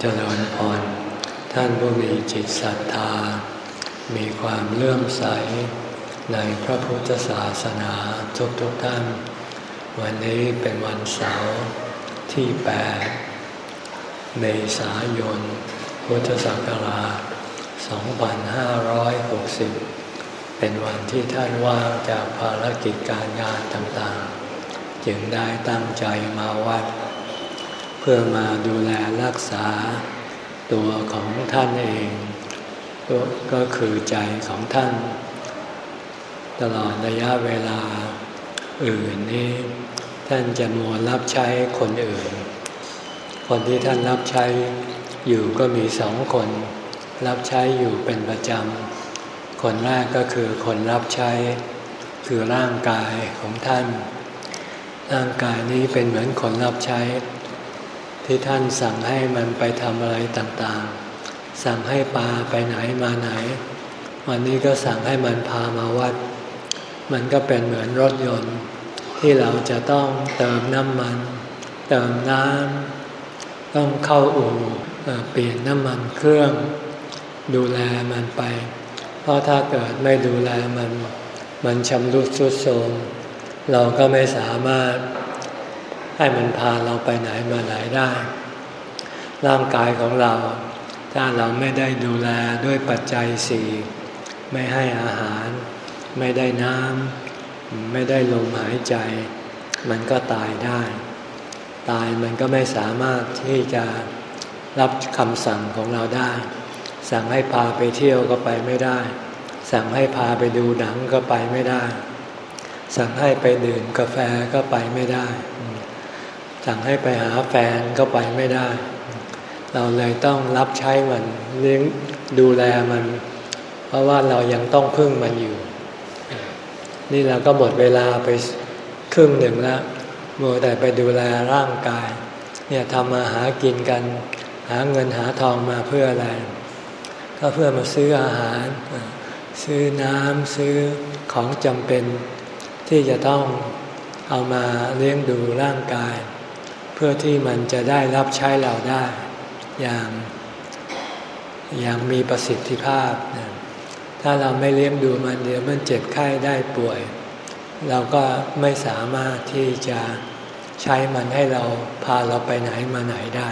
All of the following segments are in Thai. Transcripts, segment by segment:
เจริญพร ท่านผู้มีจิตศรัทธา มีความเลื่อมใสในพระพุทธศาสนาทุกทุกท่าน วันนี้เป็นวันเสาร์ที่ 8 เมษายน พุทธศักราช 2560 เป็นวันที่ท่านว่างจากภารกิจการงานต่างๆ จึงได้ตั้งใจมาวัด พื่อมาดูแลรักษาตัวของท่านเองก็คือใจของท่าน ตลอดระยะเวลาอื่นนี้ ท่านจะมัวรับใช้คนอื่น คนที่ท่านรับใช้อยู่ก็มีสองคน รับใช้อยู่เป็นประจำ คนแรกก็คือคนรับใช้ คือร่างกายของท่าน ร่างกายนี้เป็นเหมือนคนรับใช้ ที่ท่านสั่งให้มันไปทำอะไรต่างๆ สั่งให้ปลาไปไหนมาไหน วันนี้ก็สั่งให้มันพามาวัด มันก็เป็นเหมือนรถยนต์ ที่เราจะต้องเติมน้ำมัน เติมน้ำต้องเข้าอู่เปลี่ยนน้ำมันเครื่อง ดูแลมันไป เพราะถ้าเกิดไม่ดูแลมัน มันชำรุดทรุดโทรมเราก็ไม่สามารถ ให้มันพาเราไปไหนมาไหนได้ ร่างกายของเรา ถ้าเราไม่ได้ดูแลด้วยปัจจัยสี่ไม่ให้อาหาร ไม่ได้น้ำไม่ได้ลมหายใจ มันก็ตายได้ ตายมันก็ไม่สามารถที่จะรับคำสั่งของเราได้ สั่งให้พาไปเที่ยวก็ไปไม่ได้ สั่งให้พาไปดูหนังก็ไปไม่ได้ สั่งให้ไปดื่มกาแฟก็ไปไม่ได้ สั่งให้ไปหาแฟนก็ไปไม่ได้ เราเลยต้องรับใช้มันเลี้ยงดูแลมัน เพราะว่าเรายังต้องพึ่งมันอยู่ นี่เราก็หมดเวลาไปครึ่งหนึ่งแล้วมัวแต่ไปดูแลร่างกาย เนี่ยทำมาหากินกัน หาเงินหาทองมาเพื่ออะไร ก็เพื่อมาซื้ออาหาร ซื้อน้ำซื้อของจำเป็นที่จะต้องเอามาเลี้ยงดูร่างกาย เพื่อที่มันจะได้รับใช้เราได้ อย่างอย่างมีประสิทธิภาพ ถ้าเราไม่เลี้ยงดูมันเดี๋ยวมันเจ็บไข้ได้ป่วย เราก็ไม่สามารถที่จะใช้มันให้เราพาเราไปไหนมาไหนได้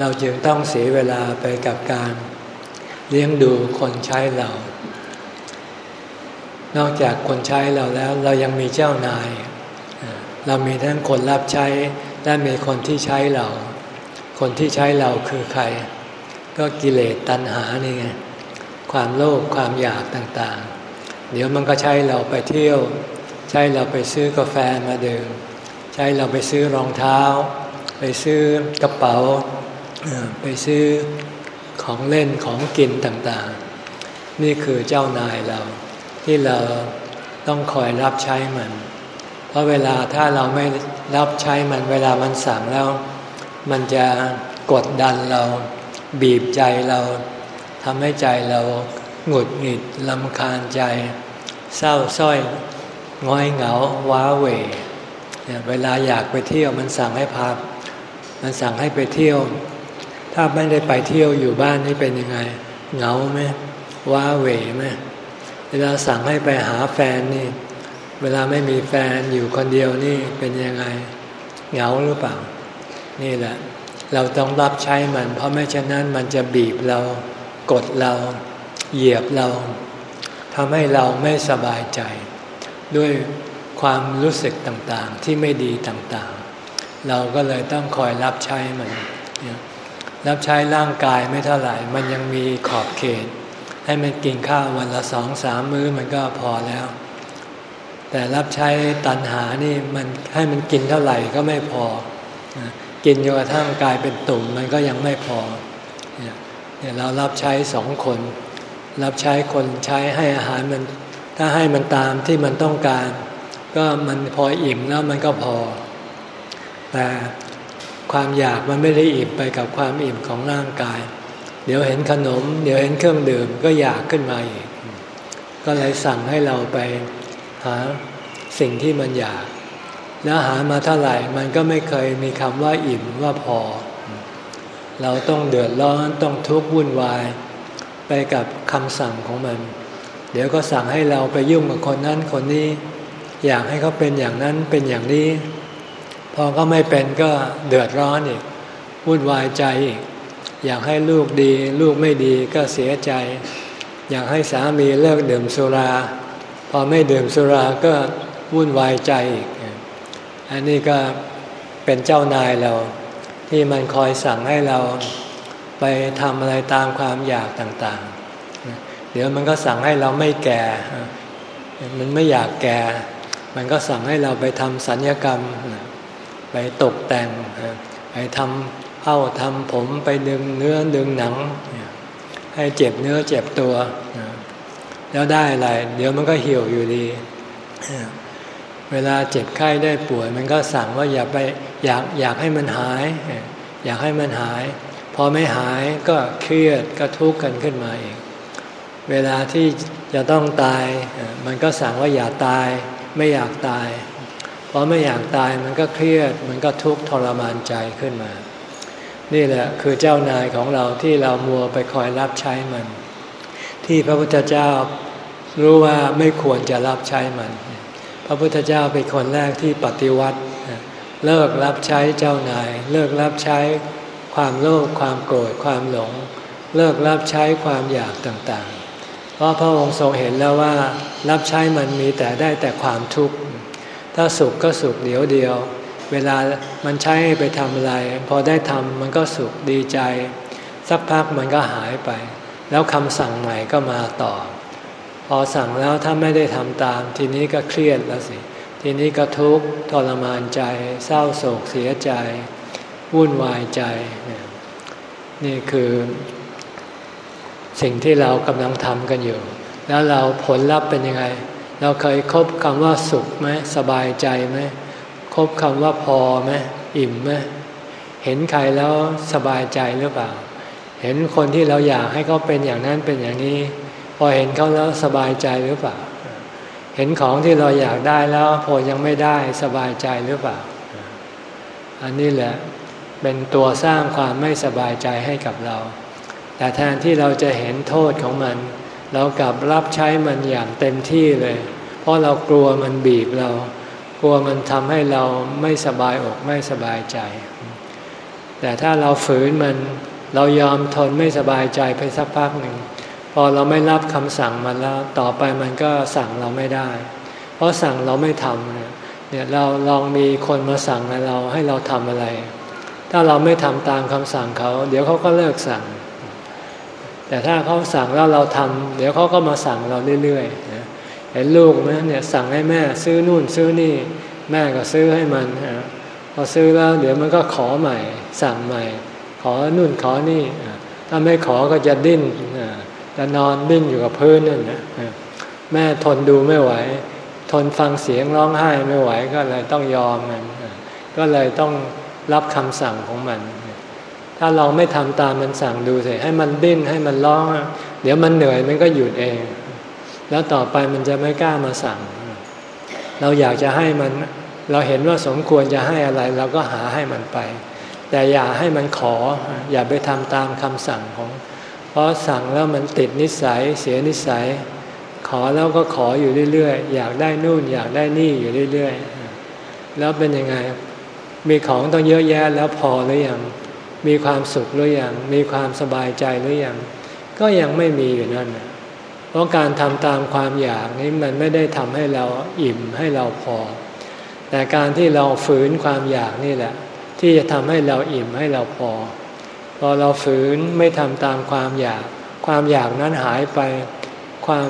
เราจึงต้องเสียเวลาไปกับการเลี้ยงดูคนใช้เรา นอกจากคนใช้เราแล้ว เรายังมีเจ้านาย เรามีทั้งคนรับใช้ และมีคนที่ใช้เรา คนที่ใช้เราคือใคร ก็กิเลสตัณหานี่ไงความโลภความอยากต่างๆ เดี๋ยวมันก็ใช้เราไปเที่ยว ใช้เราไปซื้อกาแฟมาดื่มใช้เราไปซื้อรองเท้า ไปซื้อกระเป๋า ไปซื้อของเล่นของกินต่างๆ นี่คือเจ้านายเราที่เราต้องคอยรับใช้มัน ราะเวลาถ้าเราไม่รับใช้มันเวลามันสั่งแล้ว มันจะกดดันเราบีบใจเราทำให้ใจเราหงุดหงิดลำคาญใจ เศร้าส้อยง้อยเหงาว้าเหว่เวลาอยากไปเที่ยวมันสั่งให้พามันสั่งให้ไปเที่ยว ถ้าไม่ได้ไปเที่ยวอยู่บ้านนี่เป็นยังไง เหงาไหมว้าเหวไหมเวลาสั่งให้ไปหาแฟนนี่ เวลาไม่มีแฟนอยู่คนเดียวนี่เป็นยังไงเหงาหรือเปล่า นี่แหละ เราต้องรับใช้มัน เพราะไม่เช่นนั้นมันจะบีบเรากดเรา เหยียบเราทำให้เราไม่สบายใจ ด้วยความรู้สึกต่างๆ ที่ไม่ดีต่างๆ เราก็เลยต้องคอยรับใช้มัน รับใช้ร่างกายไม่เท่าไหร่ มันยังมีขอบเขต ให้มันกินข้าววันละสองสามมื้อมันก็พอแล้ว แต่รับใช้ตันหานี่มันให้มันกินเท่าไหร่ก็ไม่พอ กินจนกระทั่งกลายเป็นตุ่มมันก็ยังไม่พอเนี่ยเรารับใช้สองคน รับใช้คนใช้ให้อาหารมัน ถ้าให้มันตามที่มันต้องการ ก็มันพออิ่มแล้วมันก็พอ แต่ความอยากมันไม่ได้อิ่มไปกับความอิ่มของร่างกาย เดี๋ยวเห็นขนม เดี๋ยวเห็นเครื่องดื่มก็อยากขึ้นมาอีก ก็เลยสั่งให้เราไป หาสิ่งที่มันอยาก แล้วหามาเท่าไหร่มันก็ไม่เคยมีคำว่าอิ่มว่าพอ เราต้องเดือดร้อนต้องทุกข์วุ่นวาย ไปกับคำสั่งของมัน เดี๋ยวก็สั่งให้เราไปยุ่งกับคนนั้นคนนี้ อยากให้เขาเป็นอย่างนั้นเป็นอย่างนี้ พอก็ไม่เป็นก็เดือดร้อนอีกวุ่นวายใจอีกอยากให้ลูกดี ลูกไม่ดีก็เสียใจ อยากให้สามีเลิกดื่มสุรา พอไม่ดื่มสุราก็วุ่นวายใจอีก อันนี้ก็เป็นเจ้านายเรา ที่มันคอยสั่งให้เราไปทำอะไรตามความอยากต่างๆ เดี๋ยวมันก็สั่งให้เราไม่แก่ มันไม่อยากแก่ มันก็สั่งให้เราไปทำสัญญกรรม ไปตกแต่ง ไปทำเผ้าทำผมไปดึงเนื้อดึงหนัง ให้เจ็บเนื้อเจ็บตัว แล้วได้อะไร เดี๋ยวมันก็เหี่ยวอยู่ดี เวลาเจ็บไข้ได้ป่วย มันก็สั่งว่าอย่าไปอยากอยากให้มันหาย อยากให้มันหาย พอไม่หายก็เครียดก็ทุกข์กันขึ้นมาเองเวลาที่จะต้องตาย มันก็สั่งว่าอย่าตาย ไม่อยากตายพอไม่อยากตายมันก็เครียด มันก็ทุกข์ทรมานใจขึ้นมา นี่แหละคือเจ้านายของเราที่เรามัวไปคอยรับใช้มัน ที่พระพุทธเจ้ารู้ว่าไม่ควรจะรับใช้มัน พระพุทธเจ้าเป็นคนแรกที่ปฏิวัติ เลิกรับใช้เจ้านาย เลิกรับใช้ความโลภความโกรธความหลง เลิกรับใช้ความอยากต่างๆ เพราะพระองค์ทรงเห็นแล้วว่ารับใช้มันมีแต่ได้แต่ความทุกข์ ถ้าสุขก็สุขเดียวเดียว เวลามันใช้ไปทำอะไร พอได้ทำมันก็สุขดีใจ สักพักมันก็หายไป แล้วคำสั่งใหม่ก็มาต่อ พอสั่งแล้วถ้าไม่ได้ทำตาม ทีนี้ก็เครียดแล้วสิ ทีนี้ก็ทุกข์ทรมานใจ เศร้าโศกเสียใจ วุ่นวายใจ นี่คือสิ่งที่เรากำลังทำกันอยู่ แล้วเราผลลัพธ์เป็นยังไง เราเคยคบคำว่าสุขไหมสบายใจไหมคบคำว่าพอไหมอิ่มไหมเห็นใครแล้วสบายใจหรือเปล่า เห็นคนที่เราอยากให้เขาเป็นอย่างนั้นเป็นอย่างนี้ พอเห็นเขาแล้วสบายใจหรือเปล่า เห็นของที่เราอยากได้แล้วพอยังไม่ได้สบายใจหรือเปล่า อันนี้แหละเป็นตัวสร้างความไม่สบายใจให้กับเรา แต่แทนที่เราจะเห็นโทษของมัน เรากลับรับใช้มันอย่างเต็มที่เลย เพราะเรากลัวมันบีบเรา กลัวมันทำให้เราไม่สบายอกไม่สบายใจ แต่ถ้าเราฝืนมัน เรายอมทนไม่สบายใจไปสักพักหนึ่ง พอเราไม่รับคำสั่งมันแล้ว ต่อไปมันก็สั่งเราไม่ได้ เพราะสั่งเราไม่ทำเนี่ยเราลองมีคนมาสั่งเราให้เราทำอะไร ถ้าเราไม่ทำตามคำสั่งเขา เดี๋ยวเขาก็เลิกสั่ง แต่ถ้าเขาสั่งแล้วเราทำเดี๋ยวเขาก็มาสั่งเราเรื่อยๆเห็นลูกไหมเนี่ยสั่งให้แม่ซื้อนู่นซื้อนี่ แม่ก็ซื้อให้มันพอซื้อแล้วเดี๋ยวมันก็ขอใหม่ สั่งใหม่ ขอนู่นขอนี่ ถ้าไม่ขอก็จะดิ้นจะนอนดิ้นอยู่กับพื้นนั่นนะแม่ทนดูไม่ไหว ทนฟังเสียงร้องไห้ไม่ไหวก็เลยต้องยอมมัน ก็เลยต้องรับคำสั่งของมัน ถ้าเราไม่ทำตามมันสั่งดูสิให้มันดิ้นให้มันร้อง เดี๋ยวมันเหนื่อยมันก็หยุดเอง แล้วต่อไปมันจะไม่กล้ามาสั่ง เราอยากจะให้มัน เราเห็นว่าสมควรจะให้อะไร เราก็หาให้มันไป แต่อย่าให้มันขอ อย่าไปทำตามคำสั่งของ เพราะสั่งแล้วมันติดนิสัย เสียนิสัย ขอแล้วก็ขออยู่เรื่อยๆ อยากได้นู่นอยากได้นี่อยู่เรื่อยๆ แล้วเป็นยังไง มีของต้องเยอะแยะแล้วพอหรือยัง มีความสุขหรือยัง มีความสบายใจหรือยัง ก็ยังไม่มีอยู่นั่น เพราะการทำตามความอยากนี้มันไม่ได้ทำให้เราอิ่มให้เราพอ แต่การที่เราฝืนความอยากนี่แหละ ที่จะทำให้เราอิ่มให้เราพอ พอเราฝืนไม่ทำตามความอยาก ความอยากนั้นหายไป ความ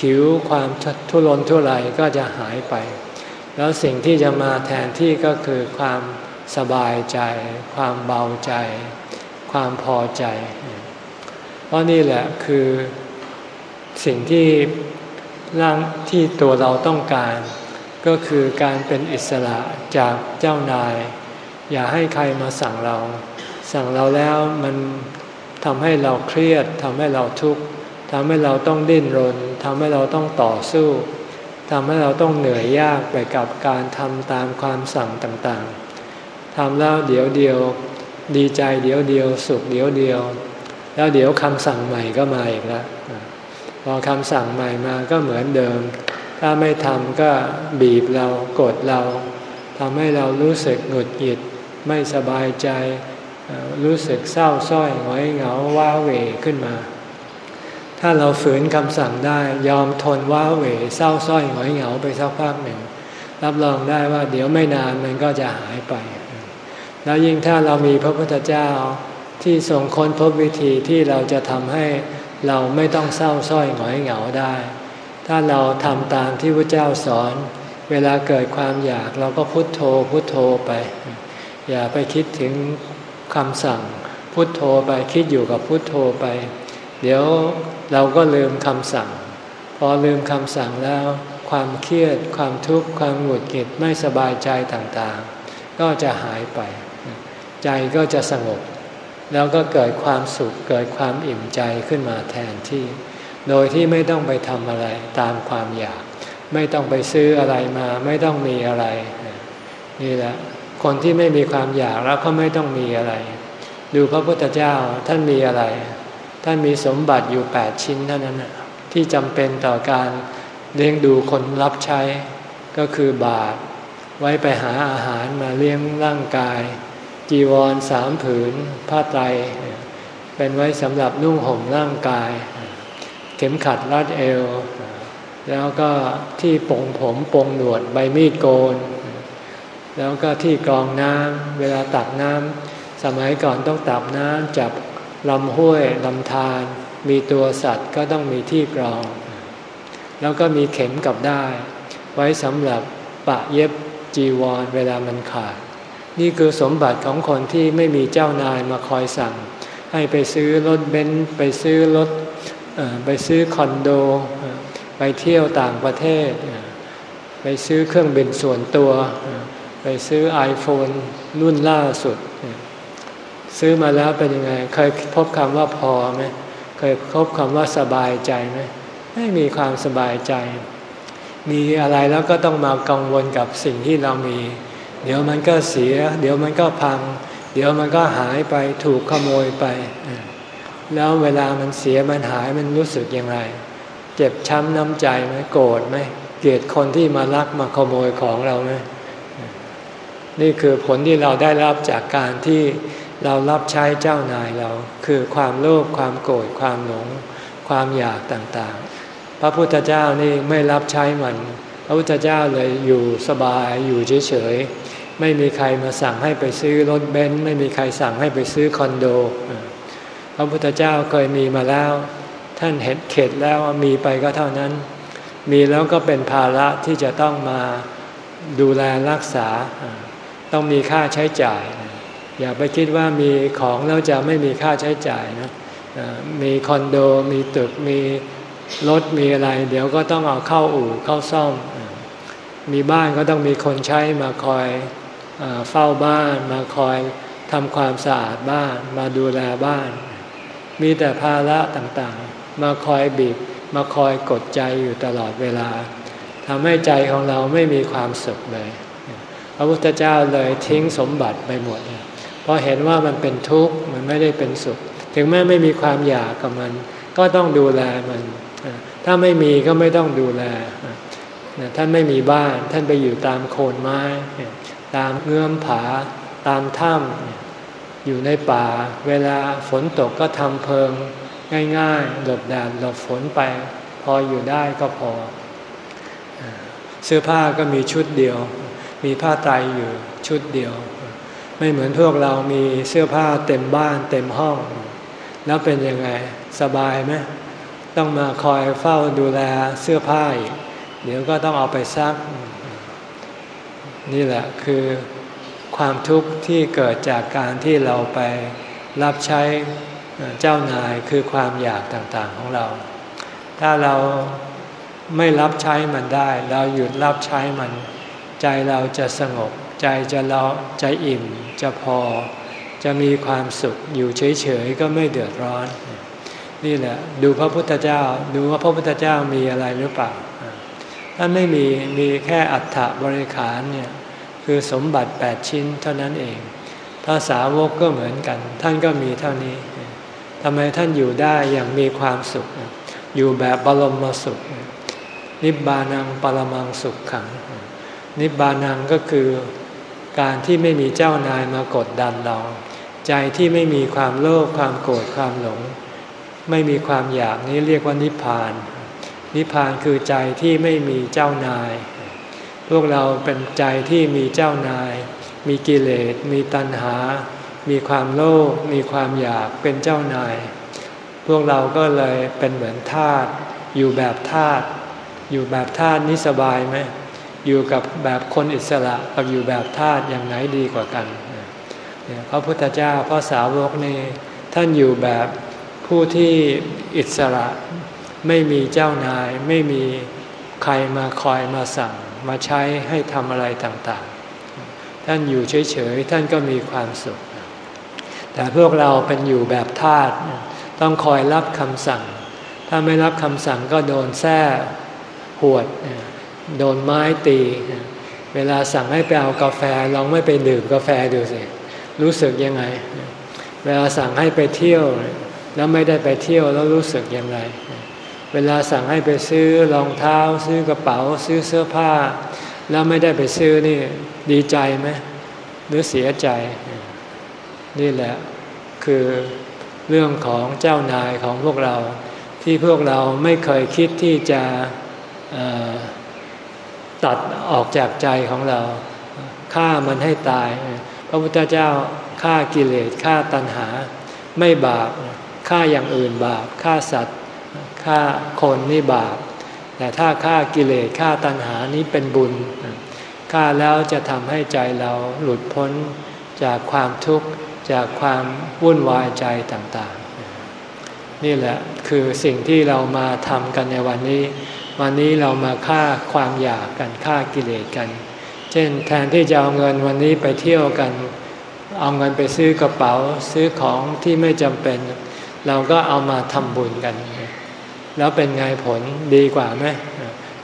หิวความทุรนทุรายก็จะหายไป แล้วสิ่งที่จะมาแทนที่ก็คือความสบายใจ ความเบาใจ ความพอใจ เพราะนี่แหละคือสิ่งที่ร่างที่ตัวเราต้องการ ก็คือการเป็นอิสระจากเจ้านาย อย่าให้ใครมาสั่งเรา สั่งเราแล้วมันทำให้เราเครียดทำให้เราทุกข์ทำให้เราต้องดิ้นรนทำให้เราต้องต่อสู้ทำให้เราต้องเหนื่อยยากไปกับการทำตามความสั่งต่างๆทำแล้วเดี๋ยวเดียว ดีใจเดี๋ยวเดียวสุขเดี๋ยวเดียว แล้วเดี๋ยวคำสั่งใหม่ก็มาอีกแล้วพอคำสั่งใหม่มาก็เหมือนเดิม ถ้าไม่ทำก็บีบเรากดเราทำให้เรารู้สึกหงุดหงิด ไม่สบายใจ รู้สึกเศร้าส้อยหงอยเหงาว้าเหวขึ้นมา ถ้าเราฝืนคำสั่งได้ยอมทนว้าเหวเศร้าส้อยหงอยเหงาไปสักพักหนึ่ง รับรองได้ว่าเดี๋ยวไม่นานมันก็จะหายไป แล้วยิ่งถ้าเรามีพระพุทธเจ้าที่ทรงค้นพบวิธีที่เราจะทำให้เราไม่ต้องเศร้าส้อยหงอยเหงาได้ ถ้าเราทำตามที่พระเจ้าสอน เวลาเกิดความอยากเราก็พุโทโธพุโทโธไป อย่าไปคิดถึงคำสั่งพุทโธไปคิดอยู่กับพุทโธไป เดี๋ยวเราก็ลืมคำสั่ง พอลืมคำสั่งแล้ว ความเครียด ความทุกข์ความหงุดหงิดไม่สบายใจต่างๆ ก็จะหายไป ใจก็จะสงบ แล้วก็เกิดความสุขเกิดความอิ่มใจขึ้นมาแทนที่ โดยที่ไม่ต้องไปทำอะไรตามความอยาก ไม่ต้องไปซื้ออะไรมา ไม่ต้องมีอะไร นี่แหละ คนที่ไม่มีความอยากแล้วก็ไม่ต้องมีอะไร ดูพระพุทธเจ้าท่านมีอะไร ท่านมีสมบัติอยู่แปดชิ้นเท่านั้นที่จำเป็นต่อการเลี้ยงดูคนรับใช้ ก็คือบาตรไว้ไปหาอาหารมาเลี้ยงร่างกาย จีวรสามผืน ผ้าไตร เป็นไว้สำหรับนุ่งห่มร่างกาย เข็มขัดรัดเอว แล้วก็ที่ปงผมปงหนวดใบมีดโกน แล้วก็ที่กรองน้ำเวลาตักน้ำสมัยก่อนต้องตักน้ำจับลำห้วยลำธารมีตัวสัตว์ก็ต้องมีที่กรอง แล้วก็มีเข็มกับได้ ไว้สำหรับปะเย็บจีวรเวลามันขาด นี่คือสมบัติของคนที่ไม่มีเจ้านายมาคอยสั่ง ให้ไปซื้อรถเบนซ์ไปซื้อรถไปซื้อคอนโด ไปเที่ยวต่างประเทศ ไปซื้อเครื่องบินส่วนตัว ซื้อ iPhone รุ่นล่าสุด ซื้อมาแล้วเป็นยังไง เคยพบคำว่าพอไหมเคยพบคำว่าสบายใจไหมไม่มีความสบายใจ มีอะไรแล้วก็ต้องมากังวลกับสิ่งที่เรามี เดี๋ยวมันก็เสีย เดี๋ยวมันก็พัง เดี๋ยวมันก็หายไปถูกขโมยไป แล้วเวลามันเสียมันหายมันรู้สึกยังไงเจ็บช้ำน้ำใจไหมโกรธไหมเกลียดคนที่มาลักมาขโมยของเราไหม นี่คือผลที่เราได้รับจากการที่เรารับใช้เจ้านายเรา คือความโลภความโกรธความหลง ความอยากต่างๆ พระพุทธเจ้านี่ไม่รับใช้มัน พระพุทธเจ้าเลยอยู่สบายอยู่เฉยๆไม่มีใครมาสั่งให้ไปซื้อรถเบนซ์ไม่มีใครสั่งให้ไปซื้อคอนโด พระพุทธเจ้าเคยมีมาแล้ว ท่านเห็นเข็ดแล้วมีไปก็เท่านั้น มีแล้วก็เป็นภาระที่จะต้องมาดูแลรักษา ต้องมีค่าใช้จ่าย อย่าไปคิดว่ามีของแล้วจะไม่มีค่าใช้จ่ายนะมีคอนโดมีตึกมีรถมีอะไร เดี๋ยวก็ต้องเอาเข้าอู่เข้าซ่อม มีบ้านก็ต้องมีคนใช้มาคอยเฝ้าบ้านมาคอยทำความสะอาดบ้านมาดูแลบ้าน มีแต่ภาระต่างๆ มาคอยบีบมาคอยกดใจอยู่ตลอดเวลาทำให้ใจของเราไม่มีความสุขเลย พระพุทธเจ้าเลยทิ้งสมบัติไปหมด เพราะเห็นว่ามันเป็นทุกข์มันไม่ได้เป็นสุข ถึงแม้ไม่มีความอยากกับมัน ก็ต้องดูแลมัน ถ้าไม่มีก็ไม่ต้องดูแล ท่านไม่มีบ้าน ท่านไปอยู่ตามโคนไม้ ตามเงื่อมผา ตามถ้ำอยู่ในป่า เวลาฝนตกก็ทำเพิง ง่ายๆ หลบแดดหลบฝนไป พออยู่ได้ก็พอ เสื้อผ้าก็มีชุดเดียว มีผ้าไตรอยู่ชุดเดียว ไม่เหมือนพวกเรามีเสื้อผ้าเต็มบ้านเต็มห้อง แล้วเป็นยังไงสบายไหมต้องมาคอยเฝ้าดูแลเสื้อผ้าอีกเดี๋ยวก็ต้องเอาไปซัก นี่แหละคือความทุกข์ที่เกิดจากการที่เราไปรับใช้เจ้านายคือความอยากต่างๆของเรา ถ้าเราไม่รับใช้มันได้ เราหยุดรับใช้มัน ใจเราจะสงบ ใจจะเราใจอิ่ม จะพอ จะมีความสุขอยู่เฉยๆก็ไม่เดือดร้อน นี่แหละดูพระพุทธเจ้าดูว่าพระพุทธเจ้ามีอะไรหรือเปล่าท่านไม่มีมีแค่อัฐบริขารเนี่ยคือสมบัติแปดชิ้นเท่านั้นเองพภาษาวกก็เหมือนกัน ท่านก็มีเท่านี้ทำไมท่านอยู่ได้อย่างมีความสุข อยู่แบบบรมสุข นิบานังปรมังสุขขัง นิบานังก็คือการที่ไม่มีเจ้านายมากดดันเรา ใจที่ไม่มีความโลภความโกรธความหลง ไม่มีความอยากนี้เรียกว่านิพพาน นิพพานคือใจที่ไม่มีเจ้านาย พวกเราเป็นใจที่มีเจ้านาย มีกิเลส มีตัณหา มีความโลภมีความอยากเป็นเจ้านาย พวกเราก็เลยเป็นเหมือนทาสอยู่แบบทาสอยู่แบบทาสนี้สบายไหม อยู่กับแบบคนอิสระกับอยู่แบบทาสอย่างไหนดีกว่ากันพระพุทธเจ้าพระสาวกนี่ท่านอยู่แบบผู้ที่อิสระไม่มีเจ้านายไม่มีใครมาคอยมาสั่ง มาใช้ให้ทำอะไรต่างๆ ท่านอยู่เฉยๆท่านก็มีความสุข แต่พวกเราเป็นอยู่แบบทาสต้องคอยรับคำสั่ง ถ้าไม่รับคำสั่งก็โดนแท้หวด โดนไม้ตี เวลาสั่งให้ไปเอากาแฟลองไม่ไปดื่มกาแฟดูสิ รู้สึกยังไง เวลาสั่งให้ไปเที่ยว แล้วไม่ได้ไปเที่ยวแล้วรู้สึกยังไงเวลาสั่งให้ไปซื้อรองเท้า ซื้อกระเป๋า ซื้อเสื้อผ้า แล้วไม่ได้ไปซื้อนี่ดีใจไหมหรือเสียใจ นี่แหละคือเรื่องของเจ้านายของพวกเราที่พวกเราไม่เคยคิดที่จะ ตัดออกจากใจของเราฆ่ามันให้ตาย พระพุทธเจ้าฆ่ากิเลสฆ่าตัณหา ไม่บาปฆ่าอย่างอื่นบาปฆ่าสัตว์ฆ่าคนนี่บาป แต่ถ้าฆ่ากิเลสฆ่าตัณหานี้เป็นบุญฆ่าแล้วจะทำให้ใจเราหลุดพ้นจากความทุกข์จากความวุ่นวายใจต่างๆ นี่แหละคือสิ่งที่เรามาทำกันในวันนี้ วันนี้เรามาฆ่าความอยากกันฆ่ากิเลสกัน เช่นแทนที่จะเอาเงินวันนี้ไปเที่ยวกัน เอาเงินไปซื้อกระเป๋าซื้อของที่ไม่จำเป็น เราก็เอามาทำบุญกัน แล้วเป็นไงผลดีกว่าไหม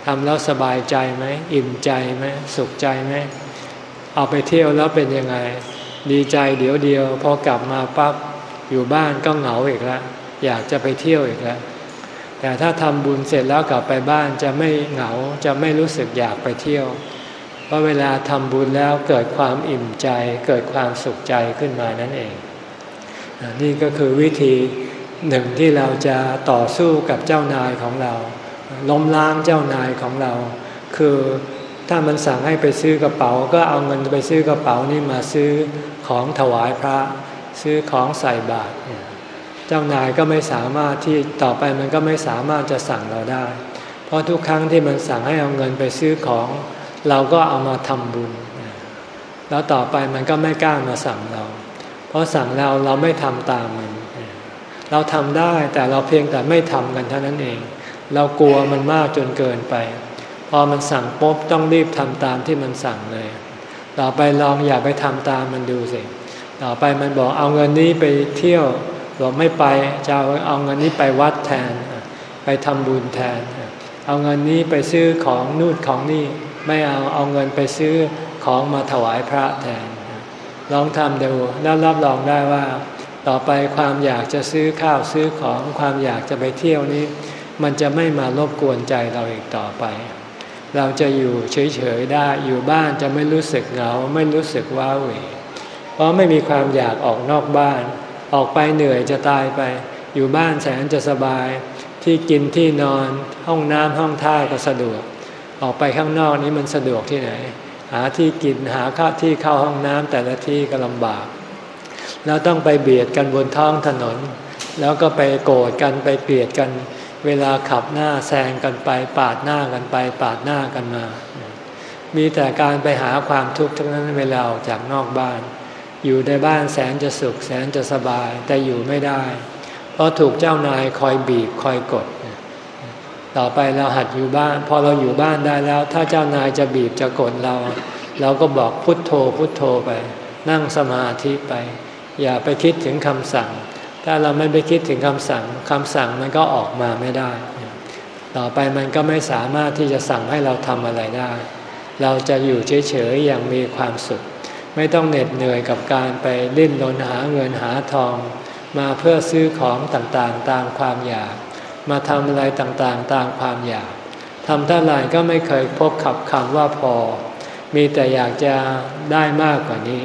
ทำแล้วสบายใจไหมอิ่มใจไหมสุขใจไหมเอาไปเที่ยวแล้วเป็นยังไง ดีใจเดี๋ยวเดียวพอกลับมาปั๊บอยู่บ้านก็เหงาอีกแล้วอยากจะไปเที่ยวอีกแล้ว แต่ถ้าทำบุญเสร็จแล้วกลับไปบ้านจะไม่เหงาจะไม่รู้สึกอยากไปเที่ยว เพราะเวลาทำบุญแล้วเกิดความอิ่มใจ เกิดความสุขใจขึ้นมานั่นเอง นี่ก็คือวิธีหนึ่งที่เราจะต่อสู้กับเจ้านายของเรา ล้มล้างเจ้านายของเรา คือถ้ามันสั่งให้ไปซื้อกระเป๋าก็เอาเงินไปซื้อกระเป๋านี่มาซื้อของถวายพระ ซื้อของใส่บาตร เจ้านายก็ไม่สามารถที่ต่อไปมันก็ไม่สามารถจะสั่งเราได้ เพราะทุกครั้งที่มันสั่งให้เอาเงินไปซื้อของ เราก็เอามาทำบุญ แล้วต่อไปมันก็ไม่กล้ามาสั่งเรา เพราะสั่งเราเราไม่ทำตามมัน เราทำได้แต่เราเพียงแต่ไม่ทำกันเท่านั้นเอง เรากลัวมันมากจนเกินไป พอมันสั่งปุ๊บต้องรีบทำตามที่มันสั่งเลยต่อไปลองอย่าไปทำตามมันดูสิ ต่อไปมันบอกเอาเงินนี้ไปเที่ยว บอกไม่ไปจะเอาเงินนี้ไปวัดแทน ไปทำบุญแทน เอาเงินนี้ไปซื้อของนู่นของนี่ ไม่เอาเอาเงินไปซื้อของมาถวายพระแทน ลองทำดูแล้วรับรองได้ว่า ต่อไปความอยากจะซื้อข้าวซื้อของความอยากจะไปเที่ยวนี้ มันจะไม่มารบกวนใจเราอีกต่อไป เราจะอยู่เฉยๆได้อยู่บ้านจะไม่รู้สึกเหงา ไม่รู้สึกว้าเหวเพราะไม่มีความอยากออกนอกบ้าน ออกไปเหนื่อยจะตายไป อยู่บ้านแสนจะสบาย ที่กินที่นอนห้องน้ำห้องท่าก็สะดวก ออกไปข้างนอกนี้มันสะดวกที่ไหน หาที่กินหาข้าที่เข้าห้องน้ำแต่ละที่ก็ลำบาก แล้วต้องไปเบียดกันบนท้องถนน แล้วก็ไปโกรธกันไปเบียดกัน เวลาขับหน้าแซงกันไป ปาดหน้ากันไป ปาดหน้ากันมา มีแต่การไปหาความทุกข์ทั้งนั้นเวลาออกจากนอกบ้าน อยู่ในบ้านแสนจะสุขแสนจะสบายแต่อยู่ไม่ได้ เพราะถูกเจ้านายคอยบีบคอยกด ต่อไปเราหัดอยู่บ้าน พอเราอยู่บ้านได้แล้ว ถ้าเจ้านายจะบีบจะกดเรา เราก็บอกพุทโธพุทโธไป นั่งสมาธิไป อย่าไปคิดถึงคำสั่ง ถ้าเราไม่ไปคิดถึงคำสั่งคำสั่งมันก็ออกมาไม่ได้ ต่อไปมันก็ไม่สามารถที่จะสั่งให้เราทำอะไรได้ เราจะอยู่เฉยๆอย่างมีความสุข ไม่ต้องเหน็ดเหนื่อยกับการไปดิ้นรนหาเงินหาทอง มาเพื่อซื้อของต่างๆตามความอยาก มาทำอะไรต่างๆ ตามความอยากทำเท่าไหร่ก็ไม่เคยพบขับคำว่าพอ มีแต่อยากจะได้มากกว่านี้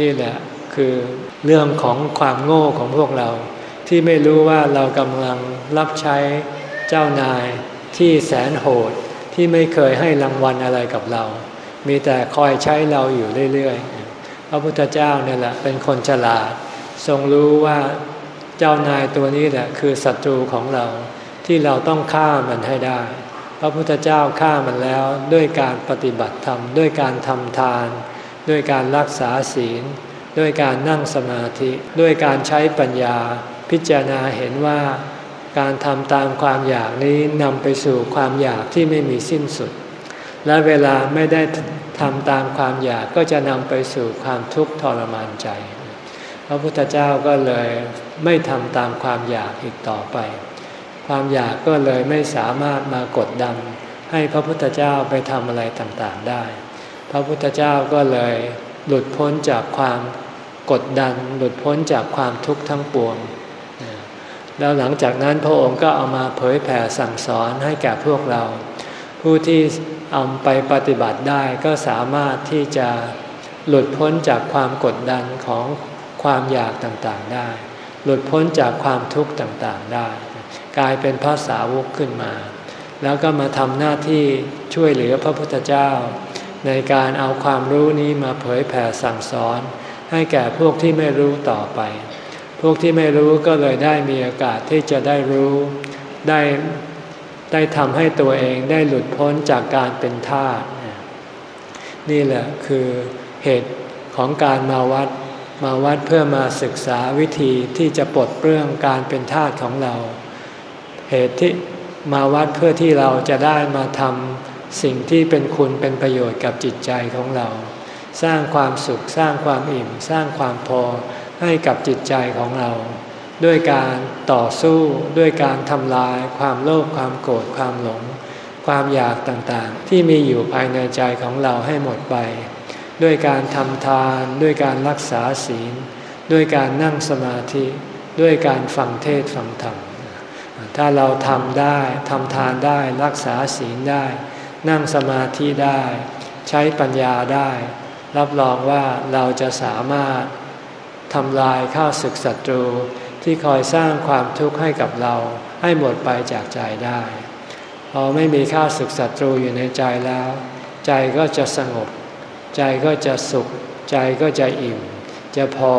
นี่แหละคือเรื่องของความโง่ของพวกเรา ที่ไม่รู้ว่าเรากำลังรับใช้เจ้านายที่แสนโหดที่ไม่เคยให้รางวัลอะไรกับเรา มีแต่คอยใช้เราอยู่เรื่อยๆ พระพุทธเจ้าเนี่ยแหละเป็นคนฉลาด ทรงรู้ว่าเจ้านายตัวนี้แหละคือศัตรูของเราที่เราต้องฆ่ามันให้ได้ พระพุทธเจ้าฆ่ามันแล้วด้วยการปฏิบัติธรรม ด้วยการทำทาน ด้วยการรักษาศีล ด้วยการนั่งสมาธิ ด้วยการใช้ปัญญา พิจารณาเห็นว่าการทำตามความอยากนี้นำไปสู่ความอยากที่ไม่มีสิ้นสุด และเวลาไม่ได้ทำตามความอยากก็จะนำไปสู่ความทุกข์ทรมานใจ พระพุทธเจ้าก็เลยไม่ทำตามความอยากอีกต่อไป ความอยากก็เลยไม่สามารถมากดดันให้พระพุทธเจ้าไปทำอะไรต่างๆได้ พระพุทธเจ้าก็เลยหลุดพ้นจากความกดดัน หลุดพ้นจากความทุกข์ทั้งปวง แล้วหลังจากนั้นพระองค์ก็เอามาเผยแผ่สั่งสอนให้แก่พวกเรา ผู้ที่ เอาไปปฏิบัติได้ก็สามารถที่จะหลุดพ้นจากความกดดันของความอยากต่างๆได้ หลุดพ้นจากความทุกข์ต่างๆได้ กลายเป็นพระสาวกขึ้นมา แล้วก็มาทำหน้าที่ช่วยเหลือพระพุทธเจ้า ในการเอาความรู้นี้มาเผยแผ่สั่งสอน ให้แก่พวกที่ไม่รู้ต่อไป พวกที่ไม่รู้ก็เลยได้มีโอกาสที่จะได้รู้ได้ ได้ทำให้ตัวเองได้หลุดพ้นจากการเป็นทาสนี่แหละคือเหตุของการมาวัดมาวัดเพื่อมาศึกษาวิธีที่จะปลดเปลื้องการเป็นทาสของเรา เหตุที่มาวัดเพื่อที่เราจะได้มาทำสิ่งที่เป็นคุณเป็นประโยชน์กับจิตใจของเรา สร้างความสุขสร้างความอิ่ม สร้างความพอให้กับจิตใจของเรา ด้วยการต่อสู้ด้วยการทำลาย ความโลภความโกรธความหลง ความอยากต่างๆ ที่มีอยู่ภายในใจของเราให้หมดไป ด้วยการทำทาน ด้วยการรักษาศีล ด้วยการนั่งสมาธิ ด้วยการฟังเทศฟังธรรมถ้าเราทำได้ทำทานได้รักษาศีลได้ นั่งสมาธิได้ ใช้ปัญญาได้ รับรองว่าเราจะสามารถทำลายข้าศึกศัตรู ที่คอยสร้างความทุกข์ให้กับเราให้หมดไปจากใจได้พอไม่มีข้าศึกศัตรูอยู่ในใจแล้ว ใจก็จะสงบ ใจก็จะสุข ใจก็จะอิ่ม จะพอ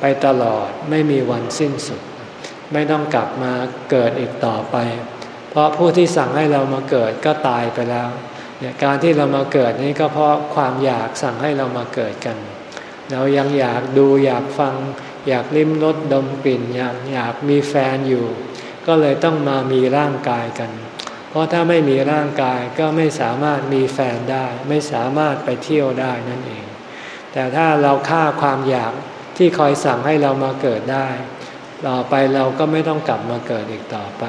ไปตลอดไม่มีวันสิ้นสุด ไม่ต้องกลับมาเกิดอีกต่อไป เพราะผู้ที่สั่งให้เรามาเกิดก็ตายไปแล้วเนี่ยการที่เรามาเกิดนี้ก็เพราะความอยากสั่งให้เรามาเกิดกัน เรายังอยากดูอยากฟัง อยากลิ้มรสดมกลิ่นอยากอยากมีแฟนอยู่ ก็เลยต้องมามีร่างกายกัน เพราะถ้าไม่มีร่างกายก็ไม่สามารถมีแฟนได้ ไม่สามารถไปเที่ยวได้นั่นเอง แต่ถ้าเราฆ่าความอยากที่คอยสั่งให้เรามาเกิดได้ ต่อไปเราก็ไม่ต้องกลับมาเกิดอีกต่อไป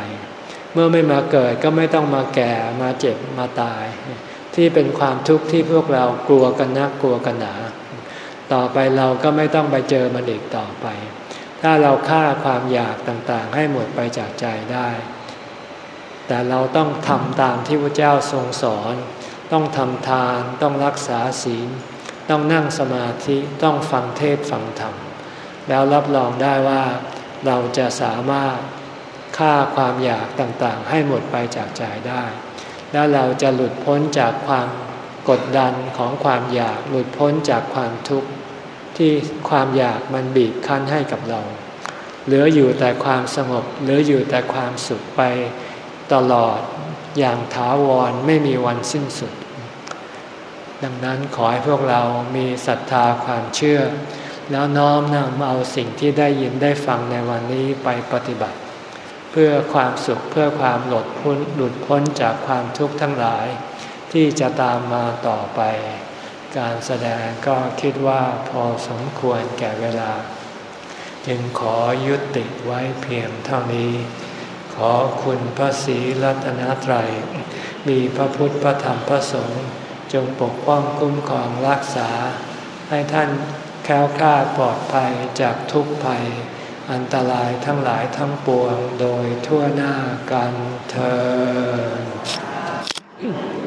เมื่อไม่มาเกิดก็ไม่ต้องมาแก่มาเจ็บมาตาย ที่เป็นความทุกข์ที่พวกเรากลัวกันนักกลัวกันหนา ต่อไปเราก็ไม่ต้องไปเจอมันอีกต่อไป ถ้าเราฆ่าความอยากต่างๆ ให้หมดไปจากใจได้ แต่เราต้องทำตามที่พระเจ้าทรงสอน ต้องทำทาน ต้องรักษาศีล ต้องนั่งสมาธิต้องฟังเทศฟังธรรม แล้วรับรองได้ว่าเราจะสามารถฆ่าความอยากต่างๆ ให้หมดไปจากใจได้ แล้วเราจะหลุดพ้นจากความกดดันของความอยากหลุดพ้นจากความทุกข์ ที่ความอยากมันบีบคั้นให้กับเรา เหลืออยู่แต่ความสงบ เหลืออยู่แต่ความสุขไปตลอดอย่างถาวรไม่มีวันสิ้นสุด ดังนั้นขอให้พวกเรามีศรัทธาความเชื่อ แล้วน้อมนำเอาสิ่งที่ได้ยินได้ฟังในวันนี้ไปปฏิบัติ เพื่อความสุขเพื่อความหลุดพ้นหลุดพ้นจากความทุกข์ทั้งหลาย ที่จะตามมาต่อไป การแสดงก็คิดว่าพอสมควรแก่เวลา จึงขอยุติไว้เพียงเท่านี้ ขอคุณพระศรีรัตนตรัย มีพระพุทธพระธรรมพระสงฆ์จงปกป้องคุ้มครองรักษา ให้ท่านแค้วคลาดปลอดภัยจากทุกภัย อันตรายทั้งหลายทั้งปวงโดยทั่วหน้ากันเธอ